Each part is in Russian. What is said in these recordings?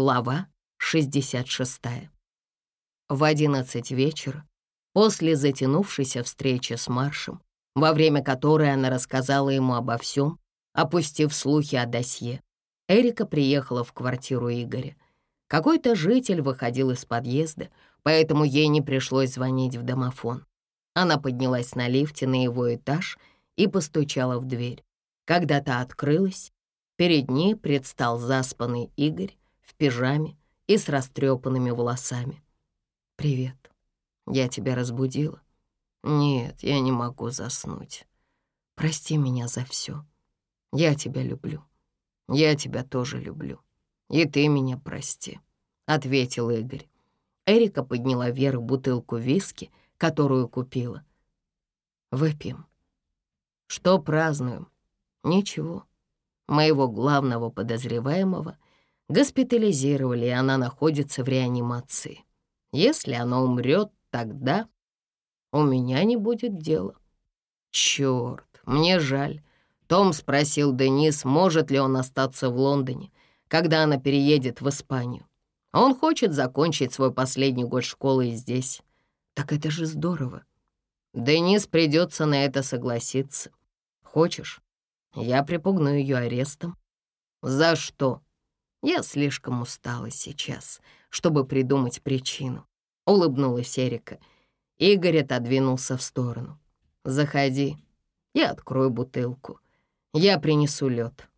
Глава 66. В 11 вечера, после затянувшейся встречи с Маршем, во время которой она рассказала ему обо всем, опустив слухи о досье, Эрика приехала в квартиру Игоря. Какой-то житель выходил из подъезда, поэтому ей не пришлось звонить в домофон. Она поднялась на лифте на его этаж и постучала в дверь. Когда та открылась, перед ней предстал заспанный Игорь в пижаме и с растрепанными волосами. «Привет. Я тебя разбудила?» «Нет, я не могу заснуть. Прости меня за все. Я тебя люблю. Я тебя тоже люблю. И ты меня прости», — ответил Игорь. Эрика подняла вверх бутылку виски, которую купила. «Выпьем». «Что празднуем?» «Ничего. Моего главного подозреваемого — госпитализировали, и она находится в реанимации. Если она умрет, тогда у меня не будет дела. Черт, мне жаль. Том спросил Денис, может ли он остаться в Лондоне, когда она переедет в Испанию. Он хочет закончить свой последний год школы здесь. Так это же здорово. Денис придется на это согласиться. Хочешь, я припугну ее арестом? За что? Я слишком устала сейчас, чтобы придумать причину. Улыбнулась Эрика. Игорь отодвинулся в сторону. «Заходи, я открою бутылку. Я принесу лед».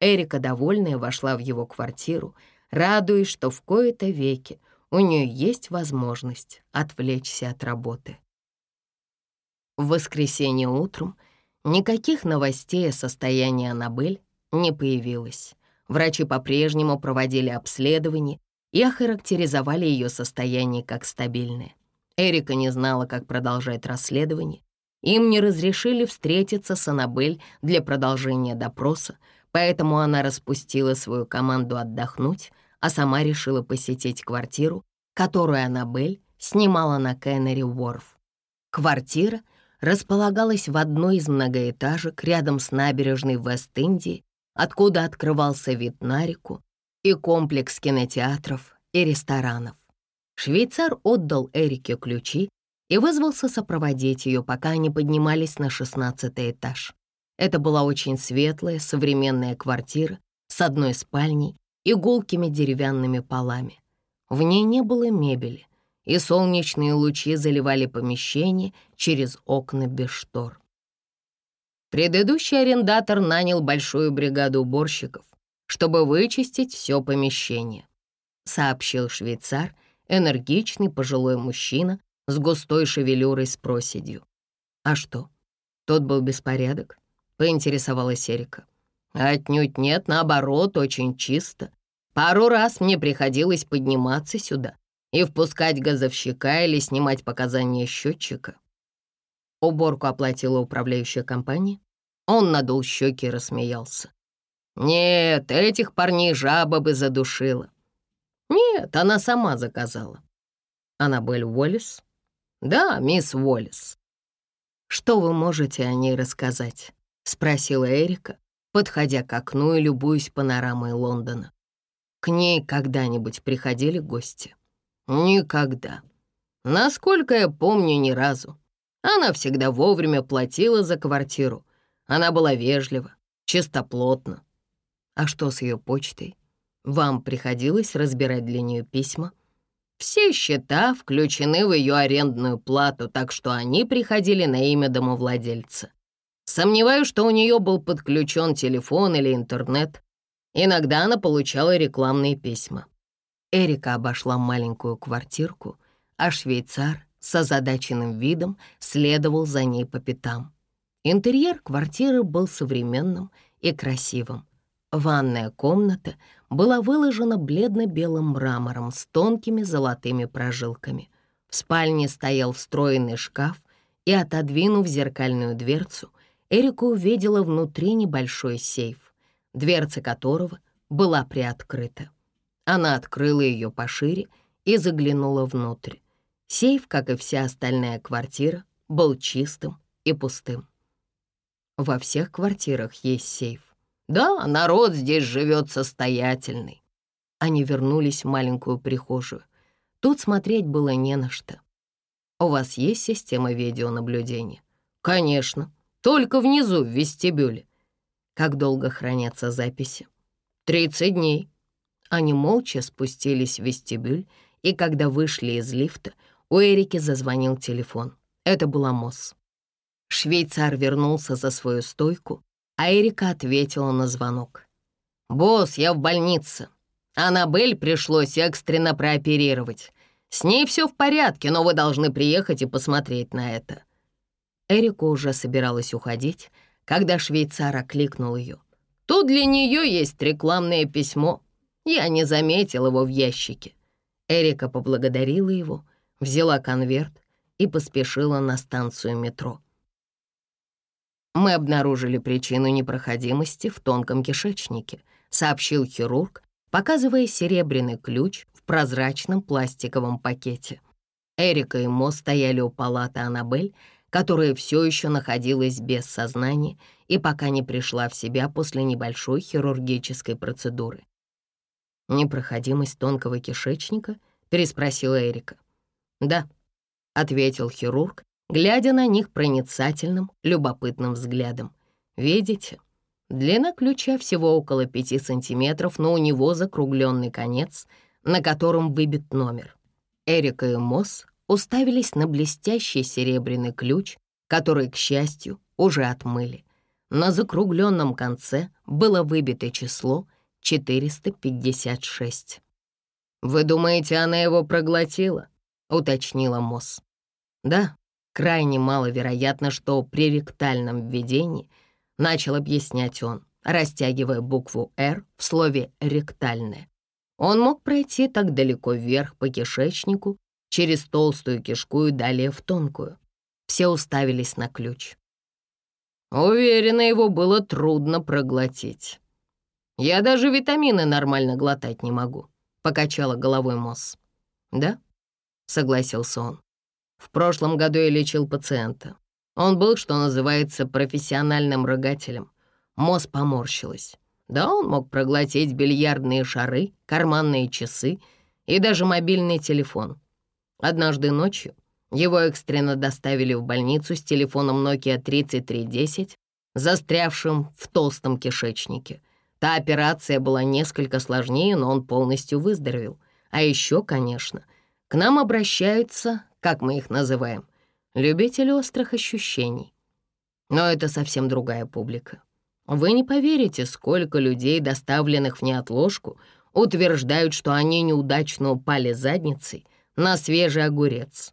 Эрика, довольная, вошла в его квартиру, радуясь, что в кои-то веки у нее есть возможность отвлечься от работы. В воскресенье утром никаких новостей о состоянии Аннабель не появилось. Врачи по-прежнему проводили обследование и охарактеризовали ее состояние как стабильное. Эрика не знала, как продолжать расследование. Им не разрешили встретиться с Аннабель для продолжения допроса, поэтому она распустила свою команду отдохнуть, а сама решила посетить квартиру, которую Аннабель снимала на Кеннери Уорф. Квартира располагалась в одной из многоэтажек рядом с набережной Вест-Индии откуда открывался вид на реку и комплекс кинотеатров и ресторанов. Швейцар отдал Эрике ключи и вызвался сопроводить ее, пока они поднимались на шестнадцатый этаж. Это была очень светлая, современная квартира с одной спальней и гулкими деревянными полами. В ней не было мебели, и солнечные лучи заливали помещение через окна без штор. Предыдущий арендатор нанял большую бригаду уборщиков, чтобы вычистить все помещение, сообщил швейцар, энергичный пожилой мужчина с густой шевелюрой с проседью. А что, тот был беспорядок? Поинтересовалась Эрика. Отнюдь нет, наоборот, очень чисто. Пару раз мне приходилось подниматься сюда и впускать газовщика или снимать показания счетчика. Уборку оплатила управляющая компания. Он надул щеки и рассмеялся. «Нет, этих парней жаба бы задушила». «Нет, она сама заказала». «Аннабель Уоллес?» «Да, мисс Уоллес». «Что вы можете о ней рассказать?» — спросила Эрика, подходя к окну и любуясь панорамой Лондона. «К ней когда-нибудь приходили гости?» «Никогда. Насколько я помню, ни разу. Она всегда вовремя платила за квартиру, она была вежлива, чистоплотна. А что с ее почтой? Вам приходилось разбирать для нее письма? Все счета включены в ее арендную плату, так что они приходили на имя домовладельца. Сомневаюсь, что у нее был подключен телефон или интернет. Иногда она получала рекламные письма. Эрика обошла маленькую квартирку, а швейцар с озадаченным видом следовал за ней по пятам. Интерьер квартиры был современным и красивым. Ванная комната была выложена бледно-белым мрамором с тонкими золотыми прожилками. В спальне стоял встроенный шкаф, и, отодвинув зеркальную дверцу, Эрика увидела внутри небольшой сейф, дверца которого была приоткрыта. Она открыла ее пошире и заглянула внутрь. Сейф, как и вся остальная квартира, был чистым и пустым. Во всех квартирах есть сейф. Да, народ здесь живет состоятельный. они вернулись в маленькую прихожую. Тут смотреть было не на что. «У вас есть система видеонаблюдения?» «Конечно, только внизу, в вестибюле». «Как долго хранятся записи?» «Тридцать дней». Они молча спустились в вестибюль, и когда вышли из лифта, у Эрики зазвонил телефон. Это была Мосс. Швейцар вернулся за свою стойку, а Эрика ответила на звонок. «Босс, я в больнице. Аннабель пришлось экстренно прооперировать. С ней все в порядке, но вы должны приехать и посмотреть на это». Эрика уже собиралась уходить, когда швейцар окликнул ее. «Тут для нее есть рекламное письмо. Я не заметил его в ящике». Эрика поблагодарила его, взяла конверт и поспешила на станцию метро. «Мы обнаружили причину непроходимости в тонком кишечнике», сообщил хирург, показывая серебряный ключ в прозрачном пластиковом пакете. Эрика и Мо стояли у палаты Аннабель, которая все еще находилась без сознания и пока не пришла в себя после небольшой хирургической процедуры. «Непроходимость тонкого кишечника?» — переспросила Эрика. «Да», — ответил хирург, глядя на них проницательным, любопытным взглядом. «Видите, длина ключа всего около пяти сантиметров, но у него закругленный конец, на котором выбит номер. Эрика и Мосс уставились на блестящий серебряный ключ, который, к счастью, уже отмыли. На закругленном конце было выбито число 456. «Вы думаете, она его проглотила?» — уточнила Мосс. «Да, Крайне маловероятно, что при ректальном введении, начал объяснять он, растягивая букву «Р» в слове «ректальное». Он мог пройти так далеко вверх по кишечнику, через толстую кишку и далее в тонкую. Все уставились на ключ. Уверена, его было трудно проглотить. Я даже витамины нормально глотать не могу, покачала головой Мосс. Да? Согласился он. В прошлом году я лечил пациента. Он был, что называется, профессиональным рогателем. Мозг поморщилась. Да, он мог проглотить бильярдные шары, карманные часы и даже мобильный телефон. Однажды ночью его экстренно доставили в больницу с телефоном Nokia 3310, застрявшим в толстом кишечнике. Та операция была несколько сложнее, но он полностью выздоровел. А еще, конечно, к нам обращаются как мы их называем, любители острых ощущений. Но это совсем другая публика. Вы не поверите, сколько людей, доставленных в неотложку, утверждают, что они неудачно упали задницей на свежий огурец.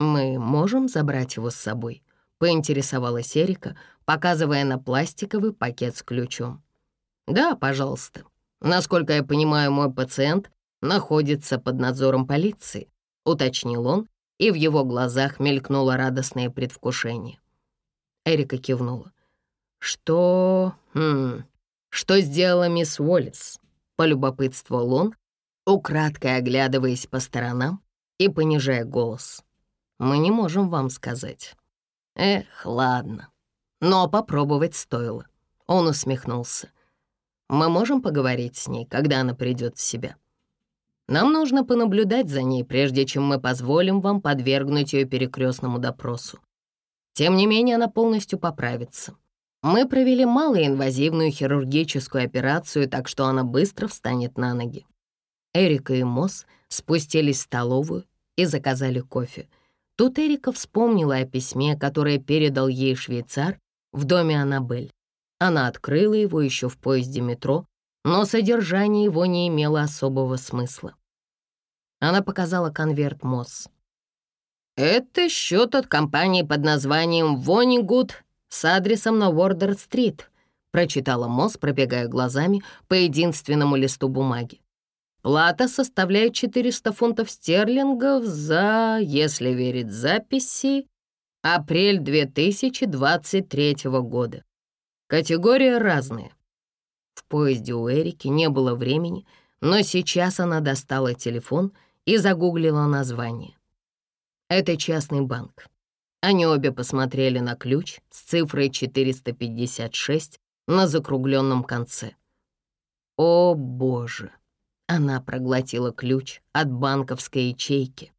«Мы можем забрать его с собой?» — поинтересовалась Эрика, показывая на пластиковый пакет с ключом. «Да, пожалуйста. Насколько я понимаю, мой пациент находится под надзором полиции. — уточнил он, и в его глазах мелькнуло радостное предвкушение. Эрика кивнула. «Что... Хм... Что сделала мисс Уоллес?» — полюбопытствовал он, украдкой оглядываясь по сторонам и понижая голос. «Мы не можем вам сказать». «Эх, ладно. Но попробовать стоило». Он усмехнулся. «Мы можем поговорить с ней, когда она придет в себя?» Нам нужно понаблюдать за ней, прежде чем мы позволим вам подвергнуть ее перекрестному допросу. Тем не менее, она полностью поправится. Мы провели малоинвазивную хирургическую операцию, так что она быстро встанет на ноги. Эрика и Мосс спустились в столовую и заказали кофе. Тут Эрика вспомнила о письме, которое передал ей швейцар в доме Аннабель. Она открыла его еще в поезде метро но содержание его не имело особого смысла. Она показала конверт Мосс. «Это счет от компании под названием «Вонигуд» с адресом на Уордер-стрит», прочитала Мосс, пробегая глазами по единственному листу бумаги. Плата составляет 400 фунтов стерлингов за, если верить записи, апрель 2023 года. Категория разная. В поезде у Эрики не было времени, но сейчас она достала телефон и загуглила название. Это частный банк. Они обе посмотрели на ключ с цифрой 456 на закругленном конце. О, боже! Она проглотила ключ от банковской ячейки